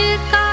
should go.